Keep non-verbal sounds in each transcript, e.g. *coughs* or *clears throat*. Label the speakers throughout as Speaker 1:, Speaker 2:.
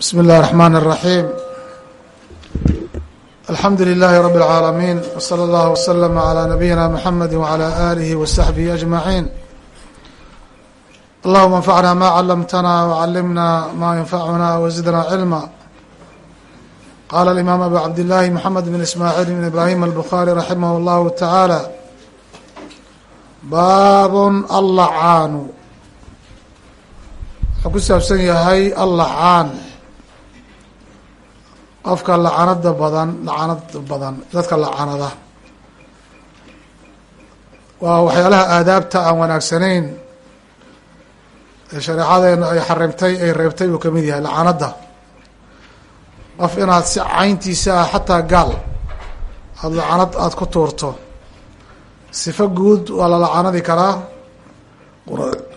Speaker 1: بsم الlh الرحmن الرحيم الحمdu للh رب العاalمين وصلى الله وسلم على نبيinا محمد وعلى آله وصحبه أجمعين اللهma انفعna ma علمتna وعلمna ma ينفعna وزدna علما qال الإmام أbو عبد اللh محمد بن إسماعيل بن إبراهيم البخاري رحimه الله تعالى bab الlcاn wuxuu ku saabsan yahay allacaan qofka lacanada badan lacanad badan dadka lacanada. Waa waxyaalaha aadaabta aan wanaagsanayn ee shareecadeena ay xarimtay ay reebtay buu ka mid yahay lacanada. Qof inaad si cayntiisa ah xataa gaal aada lacanad aada ku tuurto sifo guud waa la lacanadi karaa.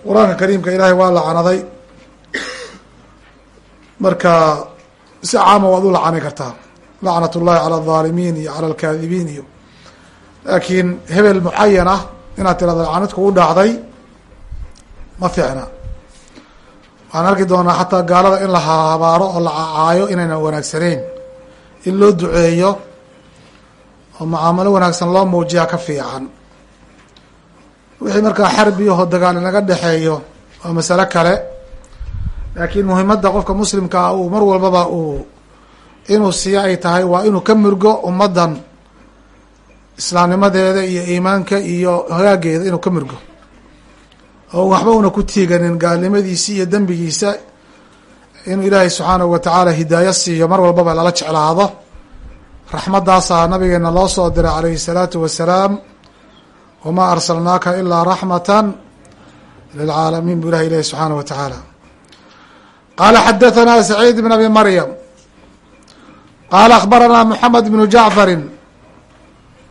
Speaker 1: Qur'aanka kariimka ilaahay waa lacanaday. Marka si caama waad u lacani kartaa. Lacnat ullahi cala alظaalimiin iyo cala alkaadibiin iyo laakiin hebel mucayan ah inaad tirahdo lacanad kugu dhacday ma fiicna. Waxaan arki doonaa xataa gaalada in la habaaro oo la cacaayo inaynan wanaagsanayn. In loo duceeyo oo mucaamalo wanaagsan loo muujiyaa ka fiican. Wixii markaa xarbiyaho dagaal inaga dhexeeyo waa masalo kale laakiin muhimadda qofka muslimkaa ah uu mar walbaba uu inuu siiyo ay tahay waa inuu ka murgo ummaddan islaamnimadeeda iyo iimaanka iyo hagaageeda inuu ka murgo. Oo waxba una ku tiiganin gaalnimadiisi iyo dembigiisa inuu ilaahay subxaanahu watacaala hidaayo siiyo mar walbaba lala jeclaado. Raxmadaasaa nabigeena loo soo diray calayhi salaatu wasalaam wamaa arsalnaaka ilaa raxmatan lilcaalamiin buu ilahay ilahi subxaanahu wa tacaala qala xadaثna سacيid بn abi maryam qala akhbarana mحamed بn jaعfari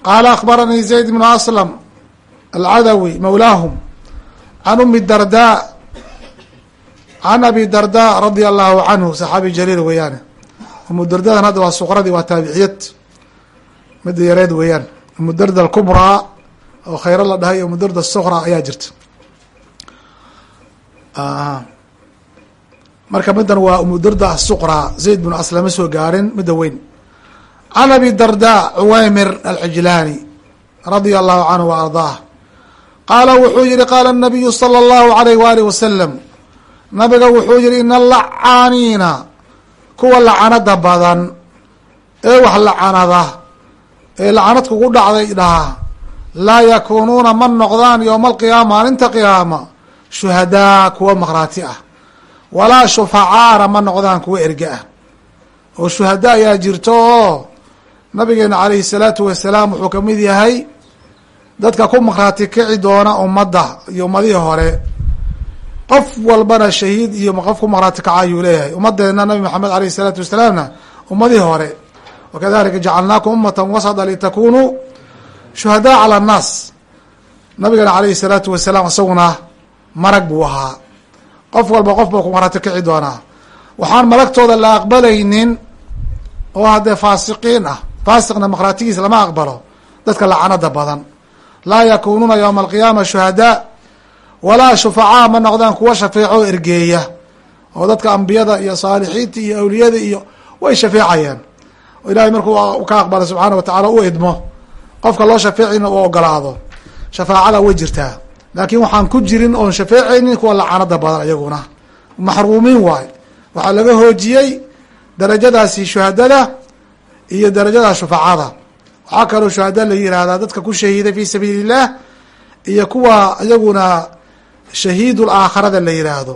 Speaker 1: qala akhbaranii zayd بn aslm alcadawi mawlaahum can umi darda can abi darda radia allahu canhu saxaabi jaliil weeyaane umu dardadan hadda waa suqradii waa taabiciyad midda yareed weeyaan umu darda alkubraa oo khayro la dhahay umu darda suqra ayaa jirta marka midan waa umudarda suqra zayd bnu aslama soo gaarin midda weyn. Can abi darda cuwaymir alcijlaani radia allahu canhu waardaah qaala wuxuu yihi qaala anabiyu sala allahu alayh waalih wasalam nabiga wuxuu yihi ina alacaaniina kuwa lacanada badan ee wax lacanada ee lacanad kugu dhacday dhaha laa yakuunuuna ma noqdaan yowma alqiyaama maalinta qiyaama shuhadaa kuwa makhraati ah walaa shufacaana ma noqdaan kuwa erge ah. Oo shuhada ayaa jirto oo nabigeena calayhi salaatu wasalaam wuxuu ka mid yahay dadka ku maqraati kici doona ummadda iyo ummadihii hore. Qof walbana shahiid iyo qof ku maqraati kaca ayuu leeyahay. Ummadeena nabi maxamed alayhi salaatu wasalaamna ummadihii hore. Wakadalika jacalnaakum ummatan wasada litakunuu shuhadaa cala annaas nabigeena calayhi salaatu wasalaam isaguna marag buu ahaa qof walba qof buu ku maqraati kici doonaa. Waxaan malagtooda la aqbalaynin oo haddee faasiqiin ah. Faasiqna maqraatigiisa lama aqbalo. Dadka lacanada badan. Laa yakunuuna yowma alqiyaama shuhadaa walaa shufacaa ma noqdaan kuwa shafeeco ergeeya oo dadka ambiyada iyo saalixiinta iyo awliyada iyo way shafeecayaan. Oo ilahay markuu ka aqbala subxaana wa tacaala u idmo qofka loo shafeecayna uu ogolaado. Shafaacada way jirtaa laakiin waxaan ku jirin oon shafeecaynin kuwa lacanada badan iyaguna. Maxruumiin waay. Waxaa laga hoojiyey darajadaasi shuhadada iyo darajada shufacada. Waxaa kaloo shuhada la yihahdaa dadka ku shahiiday fi sabiili illah iyo kuwa iyaguna shahiidul aakharada la yihaahdo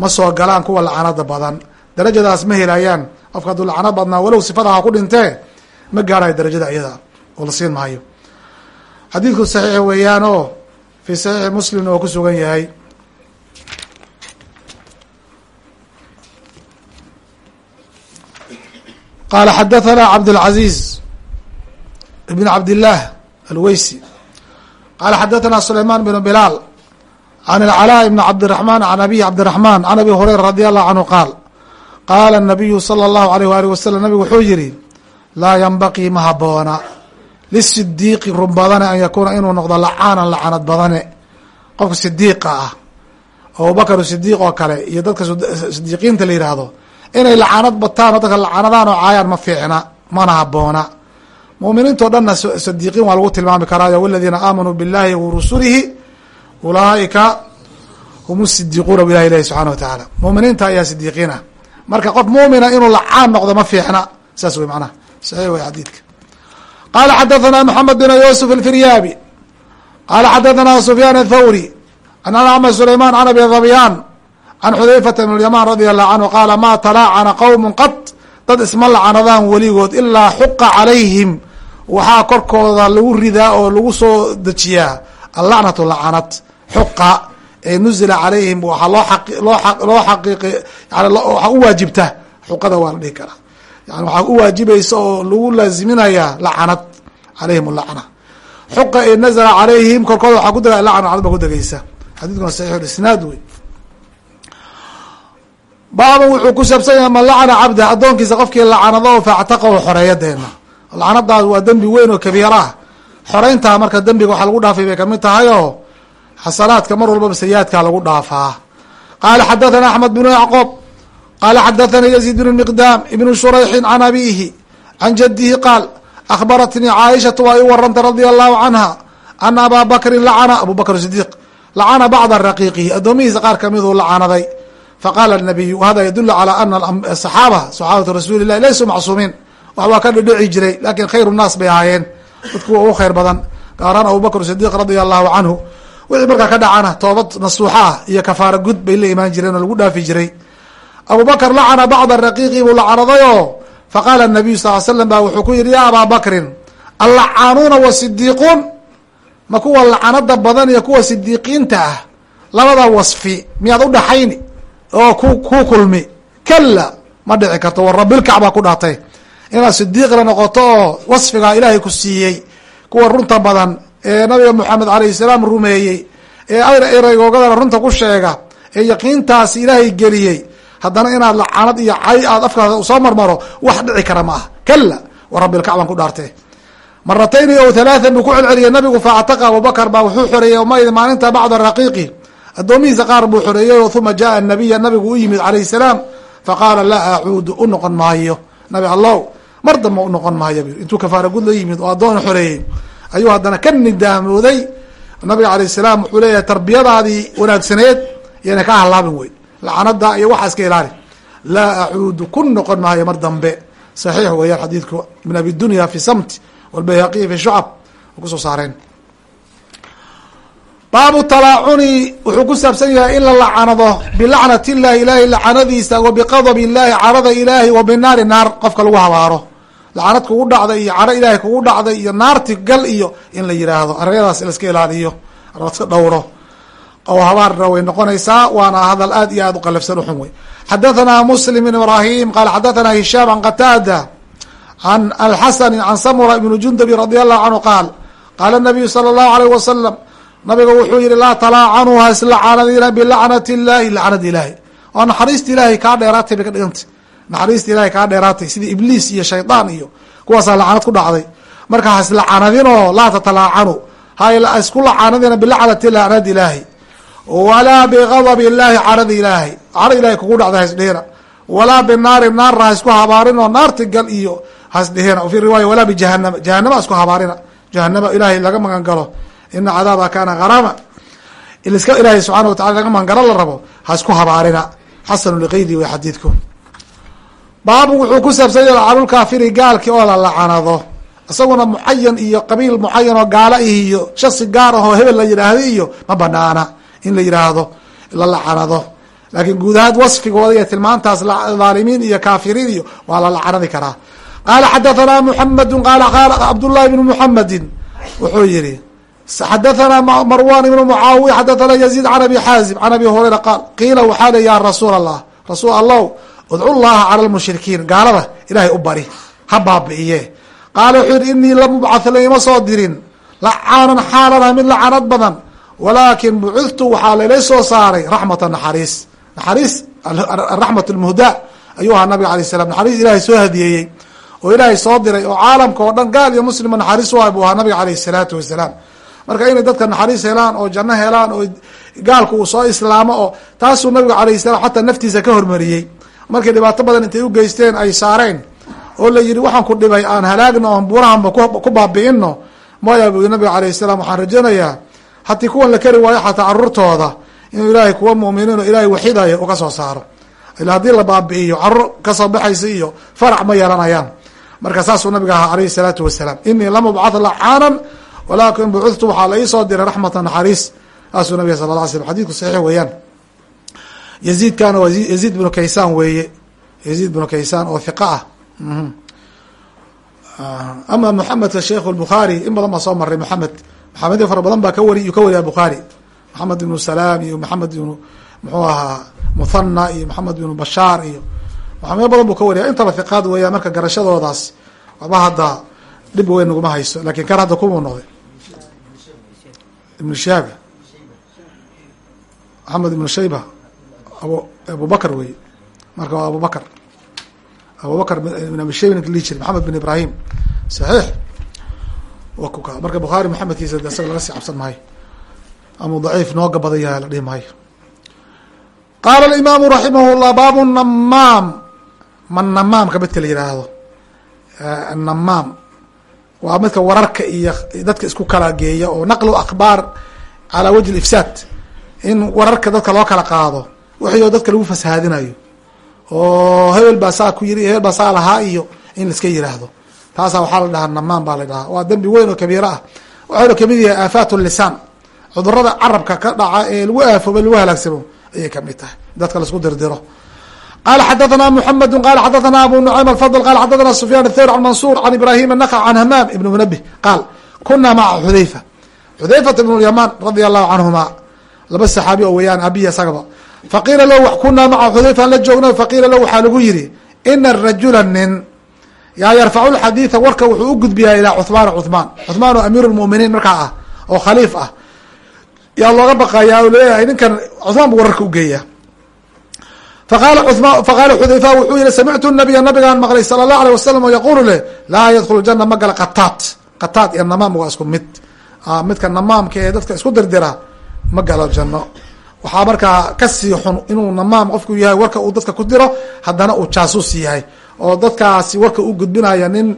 Speaker 1: ma soo galaan kuwa lacanada badan. Darajadaas ma helayaan qofka hadduu lacano badnaa walow sifadaha ku dhintee ma gaarayo darajada iyada. Oo la siin maayo. Xadiidku saxiix weeyaan oo fi saxiixi muslimna oo ku sugan yahay. Qala xadathana cabdاlcaziz ibn cabdillaah alweysi qala xadathana sulayman bn bilaal can alcalaa ibn cabdiraxman can abiy cabdiraxman can abi hureyra radi allahu canhu qaal qaala nabiyu sala allahu alayh waalih wasalam nabigu wuxuu yihi laa yanbaqii ma haboona lisidiiqi run badane an yakuuna inuu noqdo lacaanan lacanad badane qofka sidiiqa ah abubakr sidiiq oo kale iyo dadka sidiiqiinta la yihahdo inay lacanad bataan oo dadka lacanadaan oo caayaan ma fiicna mana haboona muminiintao dhanna sadiiqiin waa lagu tilmaami karaayo waladiina aamanuu billahi wa ulaaika hum sidiiquuna bu ilahi ilahi subxana wa tacaala muminiinta ayaa sidiiqiina marka qof mumina inuu lacaan noqdo ma fiicna saas wey manaha saxiix wey xadiidka qala xadathana maxamed bin yusuf alfiryaabi qala xadathana sufyaan athawri an acmar sulayman can abi dhabyaan can xudayfata bn lyaman radi allahu canhu qaala ma talaacana qowm qad dad isma lacanadaan weligood ilaa xuqa calayhim waxaa korkooda lagu ridaa oo lagu soo dejiyaa allacnatu lacanad xuqa ee nuzila calayhim waxaa loo loo loo xaqiiqi yani waxaa u waajibta xuqada waa la dhihi karaa yani waxaa u waajibaysa oo lagu laaziminayaa lacanad calayhim lacna. Xuqa ee nazala calayhim korkooda waxaa ku dega lacna lacnad ba ku degeysa xadiidkuna saxiix isnaad wey baaban wuxuu ku saabsan yahay man lacana cabda addoonkiisa qofkii lacanado faactaqahu xoreeyadeena lacanadaas waa dembi weyn oo kabiira. Ah xoreyntaa marka dembiga waxaa lagu dhaafay bay ka mid tahay oo xasanaadka mar walbaba sayi-aadkaa lagu dhaafaa. Qaala xadathana axmed bnu yacqoob qaala xadathana yaziid bnu miqdaam ibnu shurayxin can abiihi can jadihi qaal akhbaratnii caaishatu waa ii warantay radia allahu canha ana abaa bakrin lacana abu bakr sidiiq lacana bacda raqiiqihi addoomihiisa qaar kamiduu lacanaday faqala nabiyu hada yadulu calى ana saxaaba saxaabatu rasuuli lahi laysuu macsuumiin wax waa ka dhidhici jiray laakiin khayru naas bay ahaayeen dadku ugu khayr badan gaaraan abubakr sidiiq radia allahu canhu wixii markaa ka dhacana toobad nasuuxa ah iyo kafaara gud bay la imaan jireen oo lagu dhaafi jiray abubakr lacana bacda raqiiqi buu lacanadayo. Faqala nabiyu sal slam ba wuxuu ku yihi ya abaa bakrin allacaanuuna wasidiiquun ma kuwa lacanada badan iyo kuwa sidiiqiinta ah labada wasfi miyaad udhaxayni oo ku ku kulmi. Kala ma dhici karto war rabilkacbaa ku dhaatay. Inaad sidiiqna noqoto oo wasfigaa ilaahay ku siiyey. Kuwa runta badan ee nabiga moxamed alayhi salaam rumeeyey ee ereygogadana runta ku sheega ee yaqiintaas ilaahay geliyey haddana inaad lacanad iyo cay aad afkaada soo marmaro wax dhici kara ma ah kala war rabilkacbaan ku dhaartee. Maratayni o halaathan buu ku celceliyay nabigu faactaqa abubakar baa wuxuu xoreeyey yowmaidi maalinta bacda raqiiqi. Addoomihiisa qaar buu xoreeyey uma jaءa nabiya nabigu u yimid alayh salaam faqaala laa acuudu u noqon maayo. Nabi allow mar damba u noqon maayo. Intuu kafaara gud la yimid oo addoon xoreeyey. Ayuu haddana ka nidaamooday. Nabiga alayh salaam wuxuu leeyahay tarbiyadaadii wanaagsaneed yana ka halaabin wey lacanada iyo waxaa iska ilaali. Laa acuudu ku noqon maayo mar dambe. Saxiix weeyaan xadiidku. Min abi dunya fi samt wlbayhaqiyi fi shucab. Kusoo saareen. Baabu talaacuni wuxuu ku saabsan yahay in la lacanado bilacnat illahi ilahay lacanadiisa wa biqadab illahi carada ilaahi wa binaari naar qofka lagu habaaro. Lacanad kugu dhacday iyo caro ilaahay kugu dhacday iyo naarti gal iyo in la yiraahdo. Arryadaas laska ilaaliyo laska dhowro oo habaarna way noqonaysaa waana hadal aad iyo aad uqalafsan uxun wey xadathana muslim bn ibrahim qaala xadathana hishaam an qataada an alxasani can samura ibn jundabi radi allahu canhu qaal qaala nabiyu sala allahu alayh wasalam nabiga wuxuu yihi laa talaacanuu ha islacanadina bilacnati illahi lacnad ilaahi. Oo naxariista ilaahay kaa dheeraatay bay ka dhigantay. Naxariista ilahay kaa dheeraatay sidii ibliis iyo shaydaan iyo kuwaasaa lacanad ku dhacday. Marka ha islacanadinoo laa tatalaacanu ha isku lacanadina bilacnati lacnad ilaahi walaa bigadab illahi caradi ilaahay. Caro ilahay kugu dhacday hasdhihina walaa binaari naarna ha isku habaarinoo naarti gal iyo hasdhihina fi riwaaya walaa bijahanama jahanama isku habaarina. Jahanama ilaahay laga magan galo ina cadaaba kana garaama iska ilaahay subxaana watacala laga magan galo la rabo ha isku habaarina. Xasanu liqaydi way xadiidku. Baabu wuxuu ku saabsan yahay lacanulkaafiri gaalkii oo la lacanado isaguna mucayan iyo qabiil mucayan oo gaala ih iyo shaksi gaar ahoo hebel la yidhaahdo iyo ma banaana in la yidhaahdo la lacanado laakiin guud ahaan wasfigooda iyo tilmaantaas dhaalimiin iyo kaafiriin iyo waa la lacanadi karaa. Qaala xadathana muxamedu qaala qaala cabdullahi bnu muxamedin wuxuu yihi xadathana marwan ibnu mucaawiya xadathana yaziid can abi xaazim can abi hurayra qaal qiila waxaa le ya rasuul allah rasuul allow udcu llaha cala lmushrikiin gaalada ilaahay u bari ha baabi'iye. Qaala wuxuu yihi inii lam ubcah laima soo dirin lacaanan xaalana mid lacanad badan walaakin bucithtu waxaa layla soo saaray raxmata naxariis. Naxariis araxmat lmuhdaa ayuu ahaa nabiga alay salam naxariis ilaahay soo hadiyeeyey oo ilaahay soo diray oo caalamka oo dhan gaal iyo muslima naxariis u ah buu ahaa nabiga alayh salaatu wasalaam. Marka inay dadka naxariis helaan oo janno helaan oo gaalku uu soo islaamo oo taasuu nabiga alayh salam xataa naftiisa ka hormariyey. Markay dhibaato badan intay u geysteen ay saareen oo la yidhi waxaan ku dhibay aan halaagno oon buurahanba ku baabi'ino maya bu nabiga alayh salaam waxaan rajaynayaa haddii kuwan la kari waayo xataa caruurtooda inuu ilaahay kuwa mu'miniin oo ilaahay waxidayo uga soo saaro. Ila haddii la baabi'iyo carruur ka soo baxaysa iyo farac ma yeelanayaan marka saasuu nabiga ahaa alayhi salaatu wasalaam inii lam ubcad lacaanan walaakin bucudtu waxaa la iisoo diray raxmata naxariis. Saasuu nabiga sala la slm xadidku saxiix weeyaan. Yaziidkana waa yaziid binu kaysaan weeye. Yaziid binu kaysaan oo hiqa ah. Ama moxamedka sheikh lbukhaari in badan baa soo maray moxamed maxamedyo fara badan baa ka wari iyuu ka wariya bukhaari maxamed ibnu salaam iyo maxamed ibnu muxuu ahaa muthana iyo maxamed ibnu bashaar iyo maxamedyo badan buu ka wariya intaba hiqaad weeyaan marka garashadoodaas waxba hadda dhib weyn naguma hayso laakiin kan hadda kumuu noqday. Ibnu shihaab maxamed ibnu shayba abu abubakr wey marka waa abubakr abubakr bin abi shayba ninka maxamed bin ibrahim. Saxiix wa kuka marka bukhaari maxamedkiisa de isaga laga sii cabsan maayo ama daciif nooga badan yahay la dhihi maayo qaala alimaamu raximah llah baabu namaam. Man namaamka midka la yihaahdo namaam waa midka wararka iyo dadka isku kala geeya oo naqlu akhbaar calaa wajhi ifsaad in wararka dadka loo kala qaado oo dadka lagu fasahaadinayo oo hebel baa saa ku yiri hebel baa saa lahaa iyo in laiska yiraahdo taasaa waxaa la dhahaa namaan baa la dhahaa waa dembi weyn oo kabiiro ah waxaynu kamid yahay aafaat lisaan cudurada carabka ka dhaca ee lagu aafoobo lagu halaagsamo ayay kamid tahay dadka laisku dirdiro qala xadathana mحamedu qala xadathana abu nucaym alfadl qala xadathana sufyan athawr an mansur an ibrahim الnakع an hamaam ibn munabih qaal kuna maca xudayfa xudayfat ibn lyaman radia allahu canhuma laba saxaabi oo weeyaan abiya isagaba faqiila lahu kunaa maca xudayfa la joogno faqiila lahu waxaa lagu yihi ina rajula nin yaa yarfacu lxadiida warka wuxuu u gudbiyaa ilaa cuhmaana cuhmaan cuhmaan oo amiir lmuminiin markaa ah oo khaliif ah. Yaa looga baqayaa oo leeyahay ninkan cuhmaan buu wararka ugeeyaa faqaala cuma faqaala xudayfa wuxuu yihi samictu nabiya nabigaan maqlay sala allahu alيh wasalam oo yaquulu leh laa yadkhulu jana ma gala qataat. Qataat iyo namaam waa isku mid. Midka namaamka ee dadka isku dirdira ma galo waxaa markaa ka sii xun inuu namaam qofku yahay warka uu dadka ku diro haddana uu jaasuus yahay. Oo dadkaasi warka u gudbinaya nin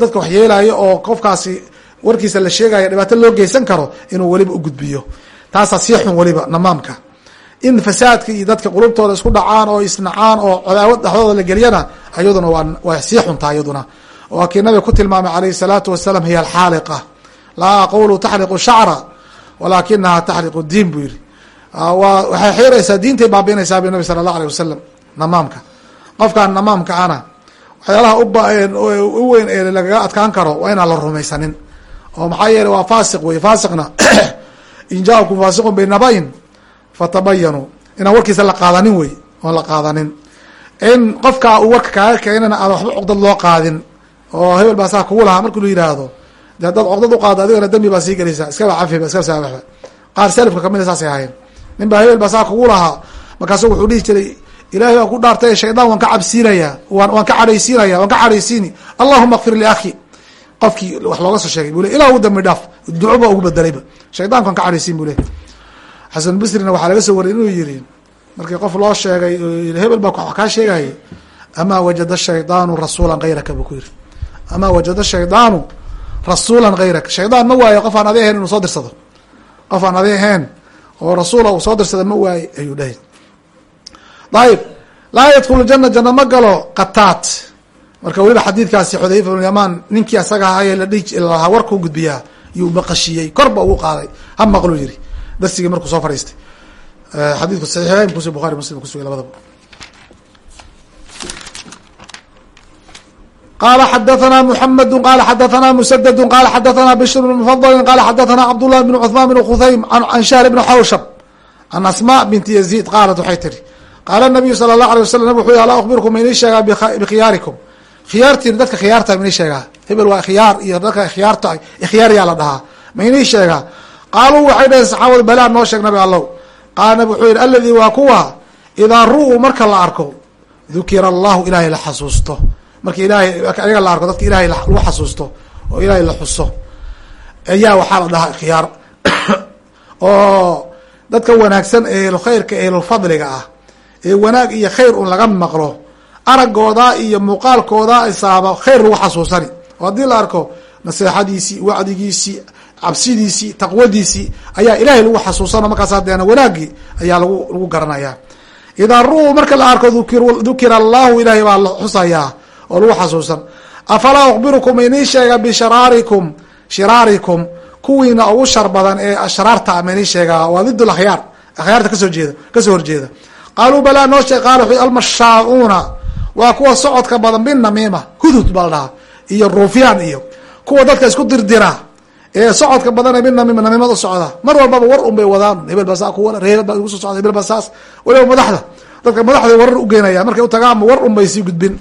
Speaker 1: dadka wax yeelayo oo qofkaasi warkiisa la sheegaya dhibaato loo geysan karo inuu weliba ugudbiyo taasaa sii xun weliba namaamka. In fasaadka iyo dadka qulubtooda isku dhacaan oo isnacaan oo cadaawad dhexdooda la geliyana ayaduna waa sii xuntaa iyaduna waa kii nabiga ku tilmaamay alayhi salaatu wasalaam hiya alxaaliqa. Laa aqulu taxriqu shacra walaakinaha taxriqu diin buu yihi waxay xiiraysaa diintay baabiinaysaa bu nabi sala allah alيh wasalam namaamka. Qofkaan namaamka ana waxyaalaha u weyn ee lagaga adkaan karo waa inaan la rumaysanin. Oo maxaa yeele waa faasiq wey faasiqna *clears throat* in jaakum faasiqun binaba-in fatabayanuu inaan warkiisa la qaadanin wey oon la qaadanin. In qofkaa uu warka kaaga keenana aan waxba cuqdad loo qaadin oo hebel baa saa kugu lahaa markii lu yidhaahdo de haddaad cuqdad uqaado adigana dambi baa sii gelaysaa iskaba cafiba iskaba saabaxba qaar salafka kamida saasay ahaayeen nin baa hebel baa saa kugu lahaa. Markaasu wuxuu dhihi jiray ilahay waan ku dhaartay shaydaan waan ka cabsiinayaa waan waan ka cadhaysiinaya waan ka cadhaysiini. Allahuma kfir liakhi qofkii wax looga soo sheegay buu le ilah u dambi dhaaf duco ba ugu bedelayba shaydanka waan ka cadhaysiin bu le xasan bisrina waxaa laga soo wariyay inuu yihi markii qof loo sheegay hebel baa wax kaa sheegayay amaa wajada shaydaanu rasuulan hayraka buu ku yihi amaa wajada shaydaanu rasuulan hayraka shaydaan ma waayo qof aan adi ahayn inuu soo dirsado. Qof aan adi ahayn oo rasuula uu soo dirsada ma waaye ayuu dhahay. Ayib laa yadkhulu jana jana ma galo qataat. Marka weliba xadiidkaasi xudayfa bn yamaan ninkii asaga ahaye ladhilahaa warkuu gudbiyaa yuu maqashiyey. Korba ugu qaaday ha maqlu yiri darsigii markuu soo fadhiistay. Xadiidku saxiixayn kus bukhari muslim kusugay labadaba qala xadathana mحamedu qala xadathana msddu qala xadathana bishr bn mfadli qala xadathana cabdالlah bn cثman bn khuhaym an shahr bn xawshab an asma binti yaziid qaalat waxay tiri qaala nabiyu sala اlahu alيه wasalam nabig wuxuu yhi alaa akhbirkum ma inii sheegaa bikhiyaarikum khiyaartiin dadka khiyaarta ma inii sheegaa hebel waa khiyaar iyo dadka khiyaarta khiyaar yaa la dhahaa ma inii sheegaa qaaluu waxay dhaheen saxaabadu balaa noo sheeg nabi allow qaala nabig wuxuu yihi aladii waa kuwa idaa ru-uu marka la arko dukira allahu ilaahay la xasuusto marka ilaahay ayaga la arko dadka ilaahay lagu xasuusto oo ilaahay la xuso ayaa waxaa la dhahaa khiyaar. *coughs* Oo dadka wanaagsan ehlulkhayrka ehlulfadliga ah ee wanaag iyo khayr un laga maqlo aragooda iyo muuqaalkooda isaaba khayr lagu xasuusani. Oo haddii la arko naseexadiisii wacdigiisii cabsidiisii taqwadiisii ayaa ilahay lagu xasuusano markaas hadeena wanaagii ayaa lagu lagu garanaya idaa ru marka la arko dukira allahu ilahay baa la xusayaa oo lagu xasuusan afalaa ukbirukum inii sheega bisharaarikum shiraarikum kuwiina ugu shar badan ee ashraarta ama inii sheegaa waa did akhyaar akhyaarta ka soo jeeda ka soo horjeeda. Qaaluu balaa noo sheeg qaala almashaacuuna waa kuwa socodka badan binamiima hudhud baa dhahaa iyo ruufyaan iyo kuwa dadka isku dirdira ee socodka badan binamiima namiimada socda. Mar walbaba war un wadaan hebel baa saa kuwala hebel baa ku soo socda hebel baa saas waliba madaxda dadka madaxda warar ugeynaya markay utagaanba war un sii gudbin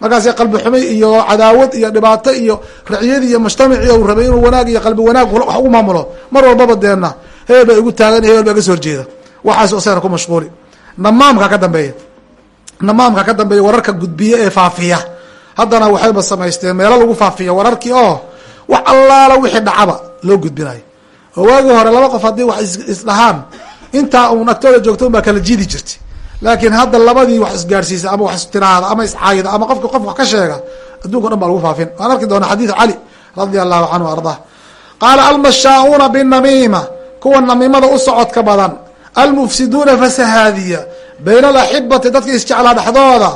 Speaker 1: markaas qalbi xumi iyo cadaawad iyo dhibaato iyo raciyadii iyo mujtamaci u rabay inuu wanaag iyo qalbi wanaag wax ugu maamulo mar walbaba deena hebel baa igu taagan hebel baa iga soo horjeeda. Waxaas isagana ku mashquuli. Namaamka ka dambeeya. Namaamka ka dambeeya wararka gudbiye ee faafiya. Haddana waxayba samaysteen meelo lagu faafiya wararkii oo wax allaala wixii dhacaba loo gudbinayo oo waagii hore laba qof haddii wax isdhahaan intaa uun agtooda joogto un baa kala jiidi jirtay laakiin hadda labadii wax isgaarsiisa ama wax istiraahda ama iscaayida ama qofka qof wax ka sheega adduunka o dhan baa lagu faafin. Waan arki doona xadiid cali radia allahu canhu ardah qaala almashaauna binamiima kuwa namiimada u socodka badan almufsiduuna fasahaadiya bayna alaxibati dadka isjeclaa dhexdooda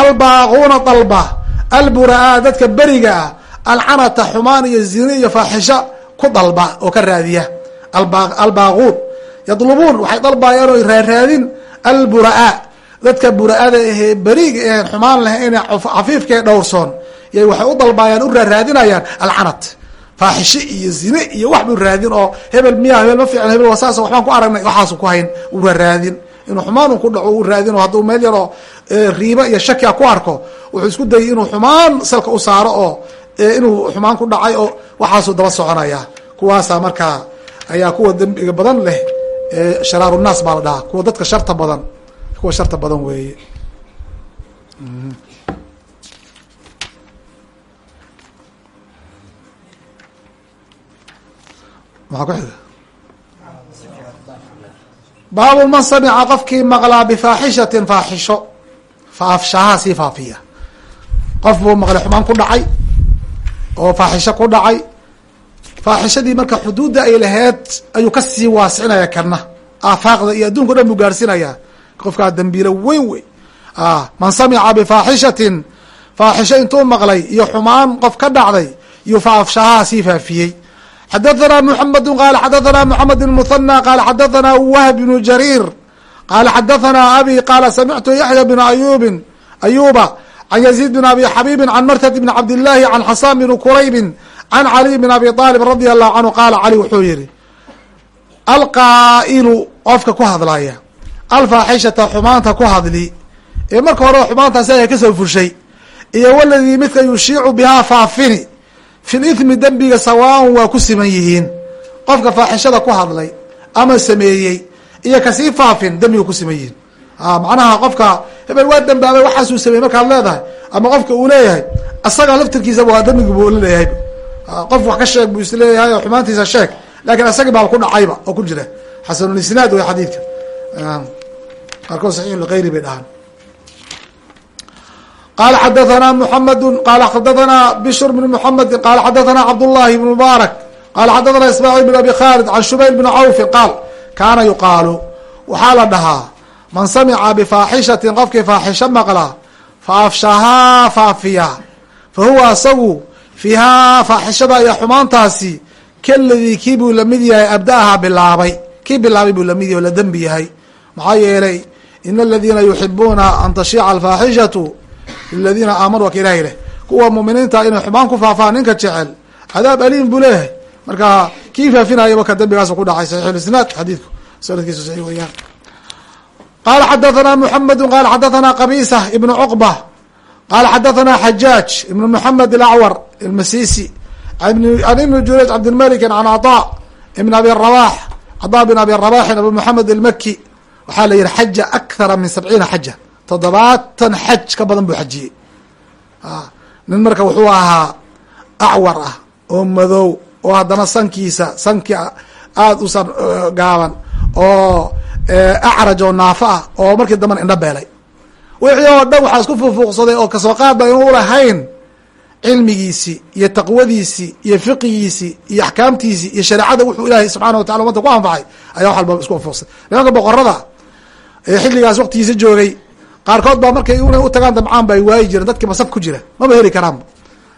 Speaker 1: albaaquuna dalba albura-aa dadka beriga ah alcanata xumaan iyo zine iyo faaxisho ku dalba oo ka raadiya. Albaaquun yadlubuun waxay dalbayaan oo raaraadin albura-aa dadka bura-ada ahee beriga aheen xumaan lahayn cafiifka ee dhowrsoon yay waxay u dalbayaan u raaraadinayaan alcanat faaxishe iyo zine iyo wax buu raadin oo hebel miya hebel ma fiicna hebel wasaas waxbaan ku aragnay waxaasu ku hayn u raaraadin. Inuu xumaan ku dhaco u raadin hadduu meel yaroo riiba iyo shakia ku arko wuxuu isku dayay inuu xumaan salka u saaro oo inuu xumaan ku dhacay oo waxaasuu daba soconaya. Kuwaasaa markaa ayaa kuwa dembiga badan leh sharaaru naas baa la dhahaa. Kuwa dadka sharta badan kuwa sharta badan weeye. Maxaa ku xiga baabu man samica qofkii maqlaa bifaaxishatin faaxisho. Faafshahaa sii faafiya. Qof buu maqlay xumaan ku dhacay oo faaxisho ku dhacay faaxishadii marka xuduudda ay laheyd ayuu ka sii waasinaya kana aafaaqda iyo adduunka o dhan buu gaarhsiinayaa qofkaa dambiilo weyn wey. Ah, man samica bifaaxishatin faaxisho intuu maqlay iyo xumaan qof ka dhacday iyo faafshahaa sii faafiyey. Xadathana mxamedu qaala xadathana mxamed bn muhanى qaala xadathana wahb bnu jariir qaala xadathana abi qaala samictu yaxya bn ayubin ayuba can yaziid bn abi xabiibin can martat bn cabd illaahi can xasaan bn kuraybin can caliي bn abi طalib radi allahu canhu qaala cali wuxuu yihi alqaa'ilu qofka ku hadlaya alfaaxishata xumaanta ku hadli ee marka hore xumaantaasi aya ka soo fushay iyo waladii midka yushiicu bihaa faafini fi lithmi dembiga sawaaun waa ku siman yihiin qofka faaxishada ku hadlay ama sameeyey iyo ka sii faafin dembiga ku siman yihiin macnaha qofka hebel waa dembaabay waxaasuu sameeyey markaad leedahay ama qofka uu leeyahay asaga laftirkiisaba waa dembigi buu la leeyahay qof wax ka sheeg buu is leeyahay oo xumaantiisa sheeg. Lakin isagii baaba ku dhacayba oo ku jira. Xasanulisnaad way xadiidka. Ehm, qaarkood saxiixulkayri bay dhahaan. Qala xadathana muxamedu qala xadathana bishr bn muxamedi qala xadathana cabdullahi bn mubaarak qala xadathana ismaaciil bn abi khaalid can shubayl bn cawfin qaal kaana yuqaalu waxaa la dhahaa man samica bifaaxishatin qofkii faaxisho maqla fa faafiya fa huwa asagu fiihaa faaxishada iyo xumaantaasi kaladii kii buu la mid yahay abda'ahaa bilaabay. Kii bilaabay buu la mid yahay o la dembi yahay. Maxaa yeelay in aladiina yuxibuuna an tashiica alfaaxishatu liladiina aamanu waa ka ilahay leh. Kuwa muminiinta inay xumaan ku faafaan ninka jecel cadaab aliim buu leeyahay. Marka kii faafinaya marka dembigaas ku dhacay saxiixulisnaad xadiidku. Sanadkiisu saxiix weyaan qala xadathana mحamedu qala xadathana qabisa ibn cuqba qala xadathana xajaaj ibn mحamed alacwar ilmasisi an ibni juraj cabdilmalik an ada ibn abi rabax ada bn abi rabaxin abu maxamed almaki waxaa la yihi xaja akthara min sabciina xaja toddobaatan xaj ka badan buu xajiyey nin marka wuxuu ahaa acwar ah oo madow oo haddana sankiisa sanki aada usan gaaban oo acraj oo naafo ah oo markii dambana indha beelay wixii oo dhan waxaa isku fuufuuqsaday oo ka soo qaad ba cilmigiisii iyo taqwadiisii iyo fiqigiisii iyo axkaamtiisii iyo shareecada wuxuu ilaahay subxaana wa tacala umada ku anfacay ayaa wax walba isku fuuqsaday nimanka boqorada ee xilligaas waqtigiisa joogay qaarkood baa markay u tagaan damcaan ba ay waayi jireen dadkiiba saf ku jira. Maba heli karaanba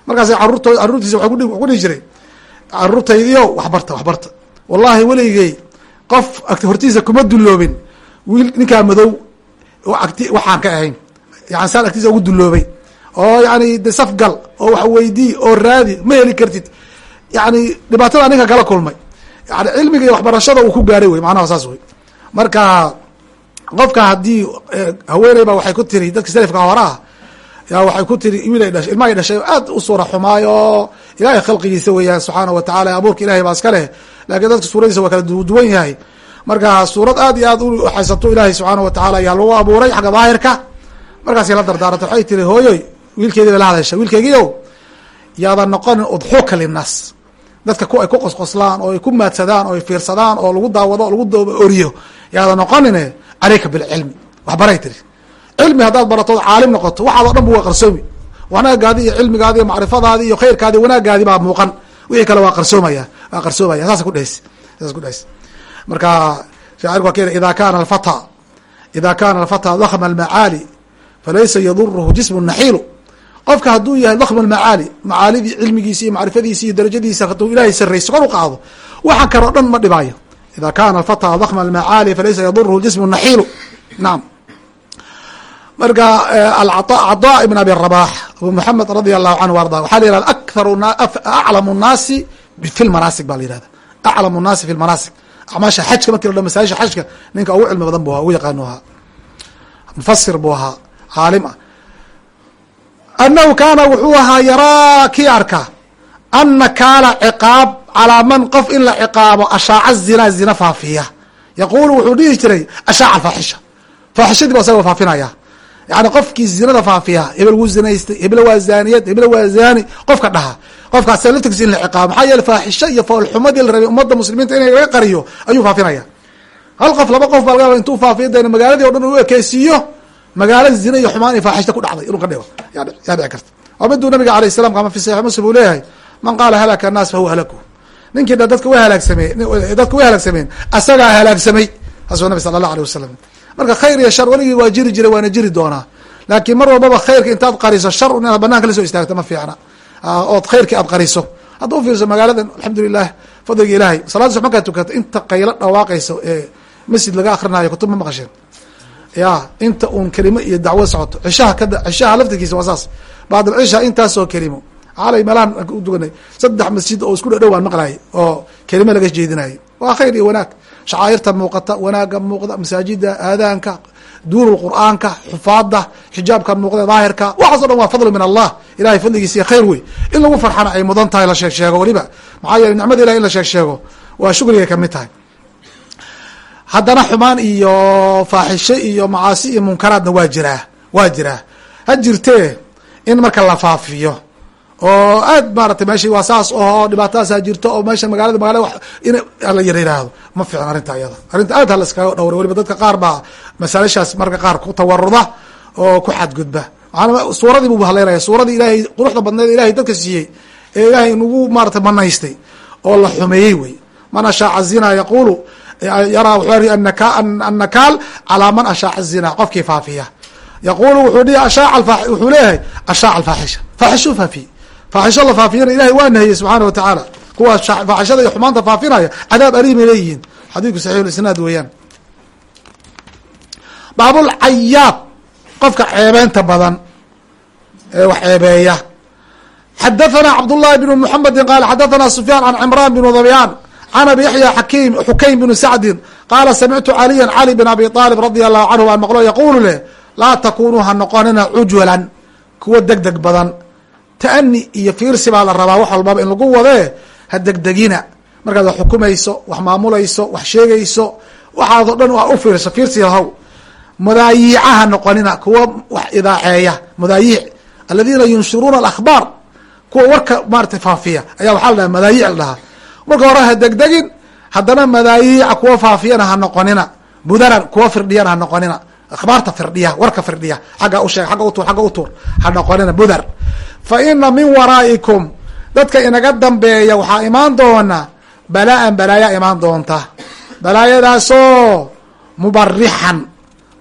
Speaker 1: markaasay caruurto caruurtiisa waa ku dhihi jiray. Caruurtaydiyo waxbarta waxbarta wallahi weligey qof hortiisa kuma dulloobin. Wiil ninkaa madow waxaan ka ahayn. Yani saan agtiisa ugu dulloobay oo yani de safgal oo wax weydii oo raadi ma heli kartid. Yani dhibaatada ninka kala kulmay. Yani cilmiga iyo waxbarashada uu ku gaaray wey macnaha saas wey. Marka qofka haddii haweeney ba waxay ku tiri dadka selafka hore ah yaa waxay ku tiri wiil ay dhashay ilma ay dhashay aad u suura xumaay oo ilaahay khalqigiisa weeyaan subxaana wa tacala abuurka ilahay baa iska leh. Laakiin dadka suuradiisa waa kala duwan yahay. Marka suurad aad iyo aad u xaysato ilaahay subxaana wa tacala ayaa lagu abuuray xagga daahirka. Markaasay la dardaarantay waxay tiri hooyoy wiilkeedii bay la hadashay wiilkeygiiow yaadan noqonin udxuka linnaas dadka ku ay ku qosqoslaan oo ay ku maadsadaan oo ay fiirsadaan oo lagu daawado oo lagu oriyo yaadan noqonine caleyka bilcilmi. Waxbaray tiri. Cilmi haddaad baratood caalim noqoto waxaad o dhan bu waa qarsoomi. Wanaagaadi iyo cilmigaadi iyo iyo khayrkaadi wanaagaadi baa muuqan. Wixii kale waa qarsoomaya waa qarsoomaya. Saasa kudhehaysa saas kudhehaysa marka shaacirku waa ka ida kana alfata ida kana alfata dakma almacaali falaysa yaduruhu jismu naxiilu qofka hadduu yahay dakma almacaali macaalidii cilmigiisi iyo macrifadiisi iyo darajadiisa hadduu ilaahay sarrayso kor u qaado waxa kale o dhan ma dhibaayo. Ida kana alfata dakma almacaali falaysa yaduruhu jismu naxiilu. Nacam marka cada ibn abi rabax abu maxamed radia allahu canhu arda waxaa la yihahda akharu aclamu nnaasi fi lmanaasik ba la yihahda aclamu nnaasi fi lmanaasik acmaasha xajka marki la dha masaajisha xajka ninka ugu cilmi badan bu ugu yaqaanu ahaa mufasir buu ahaa caalim ah anahu kaana wuxuu ahaa yaraa kii arka ana kaala ciqaab calaa man qof in la ciqaabo ashaaca zina zina faafiya yaquulu wuxuu dhihi jiray ashaaca alfaaxisha faaxishadii ba isaga faafinaya yani qofkii zinada faafiya hebel wuu zinaystay hebel waa zaniyad hebel waa zani qofka dhaha qofkaas laftigiisa in la ciqaabo maxaa yeele faaxisho iyo foolxumadii la rabay ummadda muslimiinta in laga qariyo ayuu faafinaya hal qof laba qof baa laga intuu faafiyo dee magaaladii o dhan u ekeysiiyo magaalo zina iyo xumaan iyo faaxishta ku dhacday inuu ka dhigo. Yaa dhici karta. Oo miduu nabiga alayh salam ama fi saxiix muslim uu leeyahay man qaala halaka annaas fahuwa halaku. Ninkii dadka way halaagsameen dadka way halaagsameen asagaa halaagsamay saasuu nabi sala allah alيh wasalam marka khayr iyo shar weligii waa jiri jiray waana jiri doonaa. Laakiin mar walbaba khayrka intaad qariso shar inaad banaanka la soo istaagto ma fiicna. Ood khayrkii aad qariso. Hadda ufiirso magaaladan alxamdulilah fadliga ilaahay. Salaada subax markaad tukato inta qaylo dhawaaqayso ee masjid laga akrinayo kutub ma maqasheen ya inta uun kelimo iyo dacwo socoto. Cishaha ka cishaha laftirkiisa waa saas. Bacd alcisha intaasoo kelimo. Xalay meelahan uduganay saddex masjid oo isku dhadhow baan maqlayay oo kelimo laga jeedinayay. Waa khayr iyo wanaag. Shacaa'irta muuqata wanaaga muuqda masaajida aadaanka duuru qur'aanka xufaada xijaabka muuqda daahirka. Waxaaso dhan waa fadli min allah. Ilahay fadligiisa iyo khayr wey in lagu farxana ay mudan tahay la sheeg sheego weliba maxaa yeele nicmada ilahi in la sheeg sheego. Waa shukrigay ka mid tahay haddana xumaan iyo faaxisho iyo macaasi iyo munkaraadna waa jiraa waa jiraa. Ha jirtee in marka la faafiyo oo aad maaratay meshi waa saas oo dhibaatadaasa jirto oo meesha magaalada magaalada in la yar yiraahdo ma fiicna arrinta iyada arrinta aad hala iskaga dhowra weliba dadka qaar baa masaalashaas marka qaar ku tawaruda oo ku xadgudba. Maana suuradii buu haleynaya suuradii ilaahay quruxda badneed ilahay dadka siiyey ee ilaahay nagu maaratay banaystay oo la xumeeyey wey. Man ashaaca zina yaqulu yaraa wuxuu annakaal calaa man ashaaca zina qofkii faafiya. Yaqulu wuxuu dhihi wuxuu leeyahay ashaaca alfaaxisha. Faaxishu faafiye. Faaxisho la faafiyana ilahay waa nahiyey subxaana wa tacaala. Kuwa faaxishada iyo xumaanta faafinaya cadaab aliimay leeyihiin. Xadiidku saxiix isnaad weeyaan. Baabulcayaab qofka ceebeynta badan ee wax ceebeeya. Xadathana cabdullahi bn muxamedi qaala xadathana sufyaan can cimraan bn dabyaan can abi yaxya xakim xukaym bn sacdin qaala samictu caliya cali bn abi aalib radia allahu canhu aan maqlo yaquulu leh laa takunuu ha noqonina cujwalan kuwa deg deg badan ta'ani iyo fiirsi baa la rabaa wax walbaba in lagu wadee ha degdegina markaad wax xukumayso wax maamulayso wax sheegayso waxaadoo dhan waa u fiirso fiirsi haw madaayiicaha noqonina kuwa wax idaaceeya madaayiic aladiina yunshiruuna alakhbaar kuwa warka maarata faafiya ayaa waxaa la dhaha madaayiic la marka hore ha degdegin haddana madaayiica kuwa faafiyana ha noqonina budaran kuwa firdhiyan ha noqonina akhbaarta firdhiya warka firdhiya agga usheeg agga utuur agga utuur ha noqonina budar fa ina min waraa'ikum dadka inaga dambeeya waxaa imaan doona balaa-an balaaya imaan doonta. Balaayadaasoo mubarixan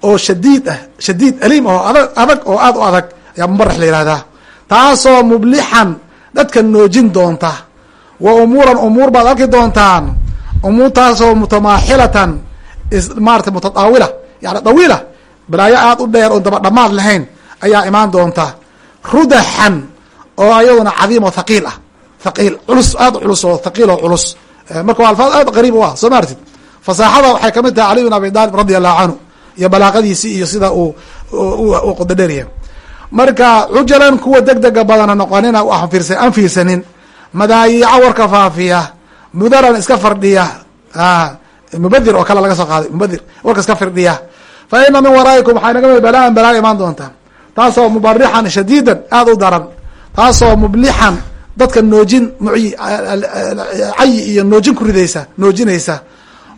Speaker 1: oo shadiid ah shadiid aliim oo adag adag oo aada u adag ayaa mubarix la yihahdaa taasoo mublixan dadka noojin doonta wa umuuran umuur baad arki doontaan. Umuurtaasoo mutamaaxilatan maarata mutadaawila yani dawiila. Balaayo aada u dheer oon daba dhamaad lahayn ayaa imaan doonta. Rudaxan oo ayaduna cadiim oo thaqiil ah. Thaqiil culus aada culus oo thaqiil oo culus. Marka waa alfaad aad qariib u ah soo maartid fasaaxada waxay ka mid tahay cali bin abi daalib radi allahu canhu iyo balaaqadiisii iyo sida uu u qodadheeriya marka cujalan kuwa deg dega badana noqonina fiirsa aan fiirsanin madaayiica warka faafiya mudaran iska fardhiya mubadir oo kale laga soo qaaday mubadir warka iska firdhiya. Fa ina min waraa'ikum waxaa inaga mid balaa-an balaa imaan doonta. Taasoo mubarixan shadiidan aada u daran. Taasoo mublixan dadka noojin muyi cayi iyo noojin ku ridaysa noojinaysa.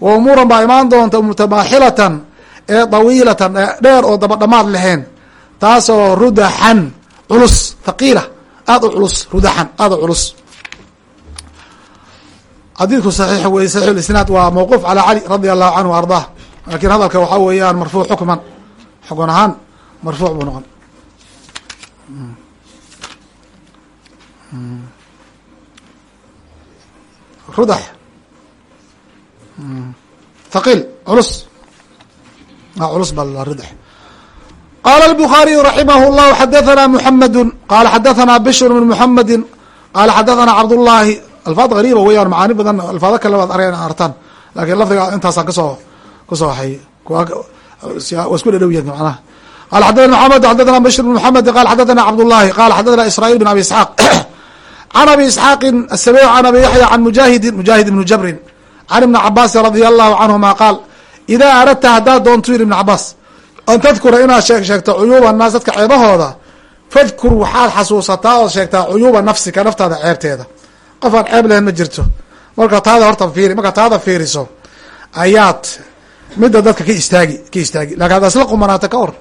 Speaker 1: Wa umuuran baa imaan doonta mutamaaxilatan ee dawiilatan dheer oo daba dhamaad taasoo rudaxan culus thaqiila aada u culus rudaxan aada u culus xadiidku saxiix wey saxiix isnaad waa mawquuf calaa cali radi allahu canhu wa ardaah laakiin hadalka waxaa weeyaan marfuuc xukman xukun ahaan marfuuc buu noqon rudax thaqiil culus culus ba rudax qala الbخاriyu raximah الlah xadaثna mحamdu qala xadaثna bshr بn mحamedi qala xadaثna cabdالlahi alfaad ariiba weyaan macaani badan alfaado kale baad arg artaan. Lakiin lafdiga intaasaan ka soo ka soo hay waa isku dhadhow yihiin manaha qala xadadana maxamed xadadana bishr bn mxamed qal xadadana cabdullahi qala xadadana israail bn abi isxaaq. *clears throat* Can abi isxaaqin asabeec can abi yaxya can mujaahidin mujaahid ibni jabrin. Can ibni cabaasin radia allahu canhuma qaal idaa aradta haddaad doonto yiri ibn cabaas an tadkura inaad shee sheegto cuyuuba annaas dadka ceebahooda fadkur waxaad xasuusataa ood sheegtaa cuyuuba nafsika naftaada ceebteeda qof aan ceeb lahayn ma jirto. Marka taada horta fiiri markaa taada fiiriso ayaad midda dadka ka istaagi ka istaagi. Lakin haddaad isla qumanaata ka hor.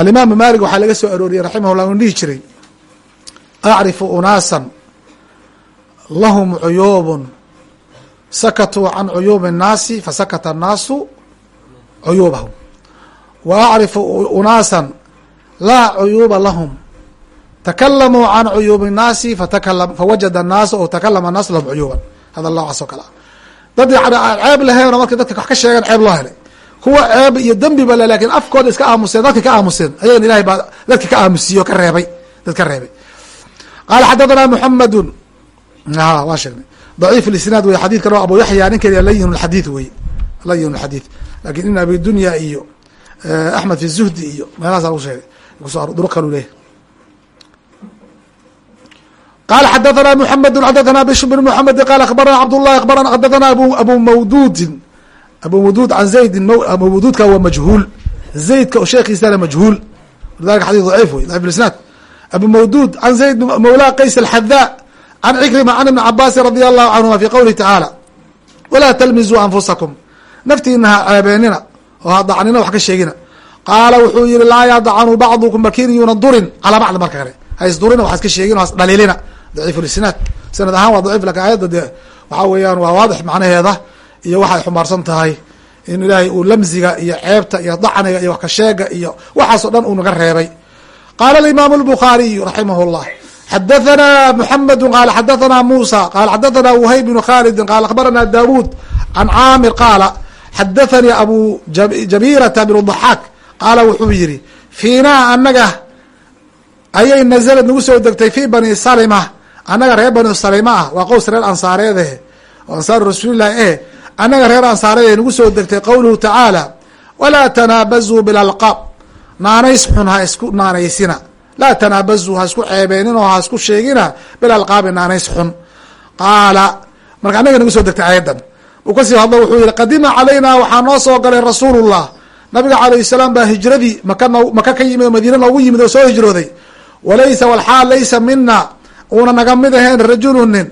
Speaker 1: Alimaamu malik waxaa laga soo arooriyey raximahullah inu dhihi jiray acrifu unaasan lahum cuyuubun sakatuu can cuyuubi اnnaasi fasakata annaasu cuyuubahum. Wa acrifu unaasan laa cuyuuba lahum takalamuu can cuyuubi naasi fawajada naas o takalama naas lahum cuyuuban hada noocaas oo kale ah dad ceeb laheenoo marka dadka wax ka sheegan ceeb loo helay kuwa ceeb iyo dembiba le laakiin afkooda iska aamuseen dadka ka aamuseen ayagana ilahay baa dadka ka aamusiiyo ka reebay dad ka reebay qaala xadathana muxamedun a waa sheegnay daciif isnaad wey xadid kano abu yaxya ninkeeda layin xadii weye layin xadii laakiin in abidunya iyo axmed fi zuhdi iyo meelahaas u sheegay kuso duruq kalu leeyahy qala xadaثna mحamedu xadaثna bsh bn mحamedi qala abarana cabdالlahi abarana xadaثna abu mawdudin abu mawdud an zaydin abu mawdudka waa majhuul zaydka o sheekiisana majhuul lidalika xadis ضaciif wey ضaif isnaad abu mawdud can zayd mawla qays alxadaa can cikrima can ibni cabaasi radi allahu canhuma fi qowlihi tacaala walaa talmizuu anfusakum naftiina ha ceebeenina oo ha dacnina wax ka sheegina qaala wuxuu yihi laa yadcanu bacdukum bakin yuuna durin calaa bacd marka kale ha isdurina wax iska sheegin o hasdhaliilina daciif daciifulisnaad sanad ahaan waa daciif laakiin aayadda de waxaa weeyaan waa waadix macnaheeda iyo waxa xumaarsan tahay in ilaahay uu lamziga iyo ceebta iyo dacniga iyo wax ka sheega iyo waxaaso dhan uu naga reebay. Qaala alimaamu albukhaariyu raximah llah xadathana muxamedu qaala xadathana muusa qaala xadathana wuhayb bnu khalidin qaala akhbarana daawuud can caamir qaala xadathanii abu jabirata bnu daxaak qaala wuxuu yihi fiinaa anaga ayay nazalad nagu soo degtay fi bani salima annaga reer bani salima ah waa qows reer ansaareede oo ansaar rasuulilahi eh annaga reer ansaareede nagu soo degtay qowluhu tacaala walaa tanaabazuu bilalqaab naanays xun ha isku naanaysina. Laa tanaabazu ha isku ceebeenin oo ha isku sheegina bilalqaabi naanays xun. Qaala marka annaga nagu soo degtay ayadan uu ka sii hadlo wuxuu yihi qadima calayna waxaa noo soo galay rasuulullah. Nabiga calayh salaam baa hijradii maka maka ka yimid oo madiina noogu yimid oo soo hijrooday. Walaysa walxaal laysa mina uuna naga mid ahayn rajulu nin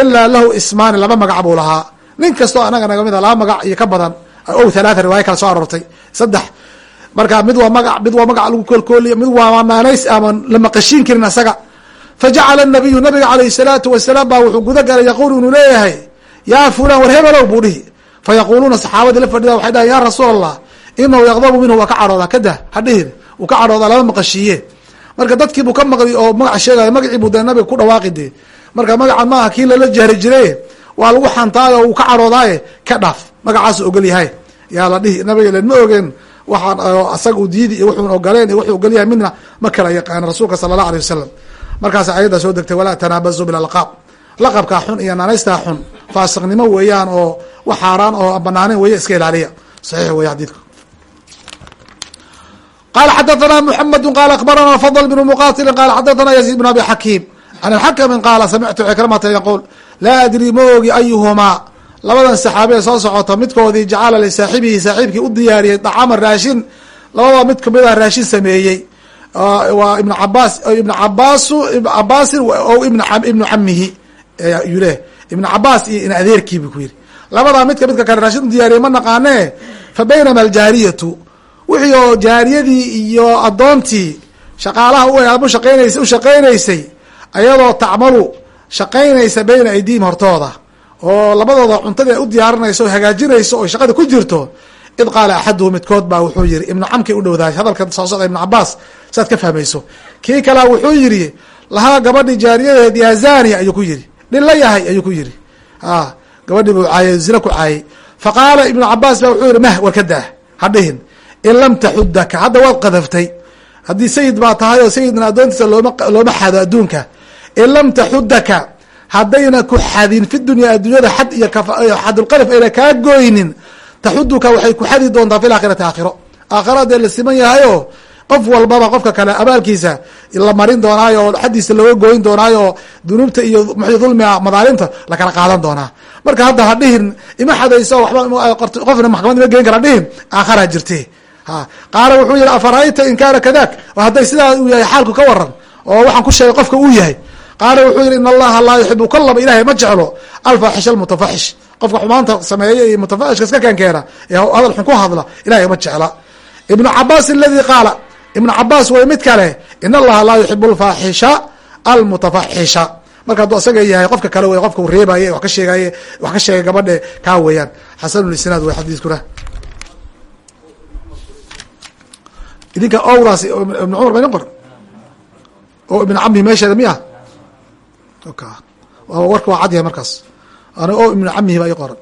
Speaker 1: ilaa lahu ismaani laba magac buu lahaa. Nin kastoo anaga naga mid a laba magac iyo ka badan o halaatha riwaaya kale soo aroortay. Saddex marka mid waa maga mid waa magac lagu koolkooliya mid waa naanays ama la maqashiin karin asaga. Fajacala nabiyu nabiga calayhi salaatu wasalaam baa wuxuu guda galay yaquulu inuu leeyahay yaa fulan war hebelow buu dhihi. Fayaquuluuna saxaabadii la fadhida waxay dhahan ya rasuul allah inahu yaqdabu minhu waa ka cadhoodaa kadah hadhihin uu ka cadhoodaa lama maqashiiye marka dadkii buu ka maqli oo magaca sheegay magacii buu dee nabiga ku dhawaaqi dee. Marka magaca maaha kii lala jahri jiray waa lagu xantaayo uu ka cadhoodaaye ka dhaaf. Magacaasu ogol yahay. Yaa la dhihi nabiga len ma ogeen waxaan asaga u diidi iyo wuxuun ogoleen iyo wuxuu ogol yahay midna ma kala yaqaana rasuulka sala allah alay wasalam markaas ayadda soo degtay walaa tanaabazu bilalqaab laqabkaa xun iyo naanaystaa xun faasiqnimo weeyaan oo wax xaaraan oo banaaneyn weeye iska ilaaliya. Saxiix weeye xadiidku qala xadathana muxamedu qala akhbarana fadl bnu muqatili qala xadathana yaziid bn abi xakiim can alxakmi qaala samictu cikramata yaquul laa adri ma ogi ayuhumaa labadan saxaabi ee soo socota midkoodii jacala lisaaxibihi saaxiibkii u diyaariyey dacama raashin labada mid kamida raashin sameeyey waa ibn cabaas ibn cabaasu cabaasin o ibnu camihi yuu leh ibn cabaas iyo in adeerkii bu ku yiri labadaa midka midka kale raashin u diyaariyey ma naqaanee fa baynama aljaariyatu wixii oo jaariyadii iyo addoontii shaqaalaha u amu shaqeynaysa u shaqeynaysay ayadoo tacmalu shaqaynaysa bayna aydiihim hortooda oo labadooda cuntadii ay u diyaarinayso o hagaajinayso oo shaqada ku jirto id qaala axaduhu midkood baa wuxuu yihi ibnu camkay u dhowdaay hadalka soo socda ibnu cabaas saad ka fahmayso. Kii kalea wuxuu yihi lahaa gabadhi jaariyadeed ya zania ayuu ku yihi nin la yahay ayuu ku yihi gabadhii buu caayay zina ku caayay fa qaala ibnu cabaas baa wuxuu yihi mah war ka daah hadhihin in lam taxudaka hadda waad qadaftay haddii sayid baa tahay oo sayidna addoontiisa looma looma xado adduunka. In lam taxudaka haddayna ku xadin fi dunya addunyada xad iyo xadulqalif ayna kaa goynin taxuduka waxay ku xadi doontaa fi laakhirati aakhiro. Aakhira dee la siman yahayo qof walbaba qofka kale abaalkiisa la marin doonaayo oo xaddiisa looga gooyin doonaayo oo dunuubta iyo dulmiga madaalimta lakala qaadan doonaa. Marka hadda ha dhihin ima xadayso waba qofna maxkamad ima geen kara dhihin aakharaa jirte qaala wuxuu yihi afara'ayta in kaana kadak hadday sidaa uu yahay xaalku ka waran oo waxaan ku sheegay qofka uu yahay. Qaala wuxuu yihi in allaha laa yuxibu kalaba ilahay ma jeclo alfaaxisha almutafaxish qofka xumaanta sameeya iyo mutafaxishka iska keenkeena ee hadal xun ku hadla ilahay ma jecla. Ibnu cabaas aladi qaala ibnu cabaas way mid kale in allaha laa yuxibu alfaaxisha almutafaxisha marka hadduu asaga yahay qofka kale wey qofka u reebaye wax ka sheegaye wax ka sheegay gabadhe kaa weeyaan. Xasanulisnaad wey xadiiskuna idinka owdaasi ibn cumar ba idin qor. Oo ibn cami meesheeda miya warka waa cad yahay markaas. Ana o ibnu camihi baa ii qoran.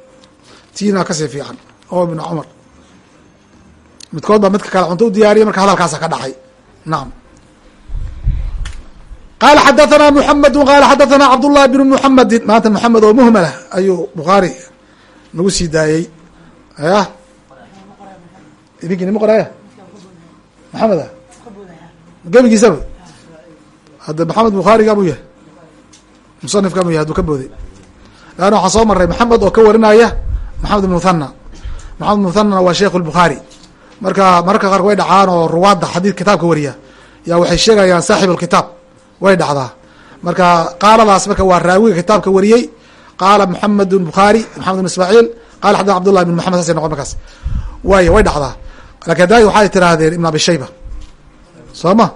Speaker 1: Tiina ka sii fiican. Oo ibn cumar midkood baa midka kale cunto u diyaariyay marka hadalkaasa ka dhacay. Nacam qala xadathana muxamedu qala xadathana cabdullahi bnu muxamedin maanta moxamed oo muhmalah ayuu bukhaari nagu sii daayey. Ya idinki nima qoraya maxamed a gebigiisaba hadda maxamed bukhaariga buu yahay. Musanifka buu yahay haduu ka booday leanna waxaa soo maray maxamed oo ka warinaya maxamed ibn muthana maxamed ibn muthanana waa sheikh lbukhaari marka mararka qaarka way dhacaan oo ruwaadda xadiid kitaabka wariya. Yaa waxay sheegayaan saaxib alkitaab way dhacdaa. Marka qaaladaas marka waa raawiga kitaabka wariyey. Qaala maxamed bn bukhaari maxamed bn ismaaciil qala xadana cabdullahi bn maxamed saasay noqon markaas. Waay way dhacdaa akadaai waxay tiraahdeen ibn abi shayba soo ma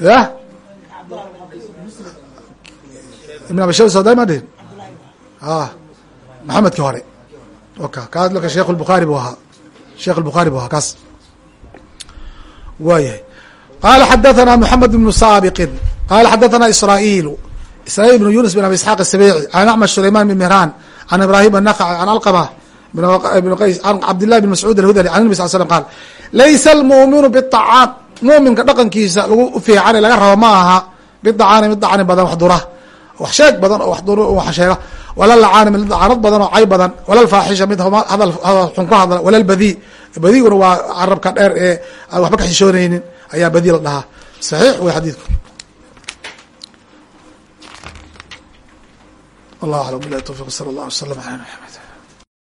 Speaker 1: ya ibn abi shayba sooday ma dhihin a maxamedkii hore oka kaas laka sheekh lbukhaari buu ahaa sheekh lbukhaari buu ahaa kaas waayahay qaala xadathana mxamed bnu saabiqin qala xadathana israaiilu israiil ibnu yunis bin abi isxaaq asabeci an acmad sulayman bin mihran an ibrahim anaqaci an alqama بn qays an cabdillahi بn mascuud alhudali an nabi sal slm qaal laysa almu'minu biطacaam muminka dhaqankiisa lagu fiican laga rabo ma aha biطacaani mid dacni badan wax dura wax sheeg badan oo wax sheega wala lacaani mid lacanad badan oo cay badan wala lfaaxisha mid hadal xun ku hadla wala lbadi badiguna waa carabka dheer ee aan waxba ka xishoonaynin ayaa badi la dhahaa saxiix wey xadiidku wallah alam bilahi towfiq sala allah ala slam ala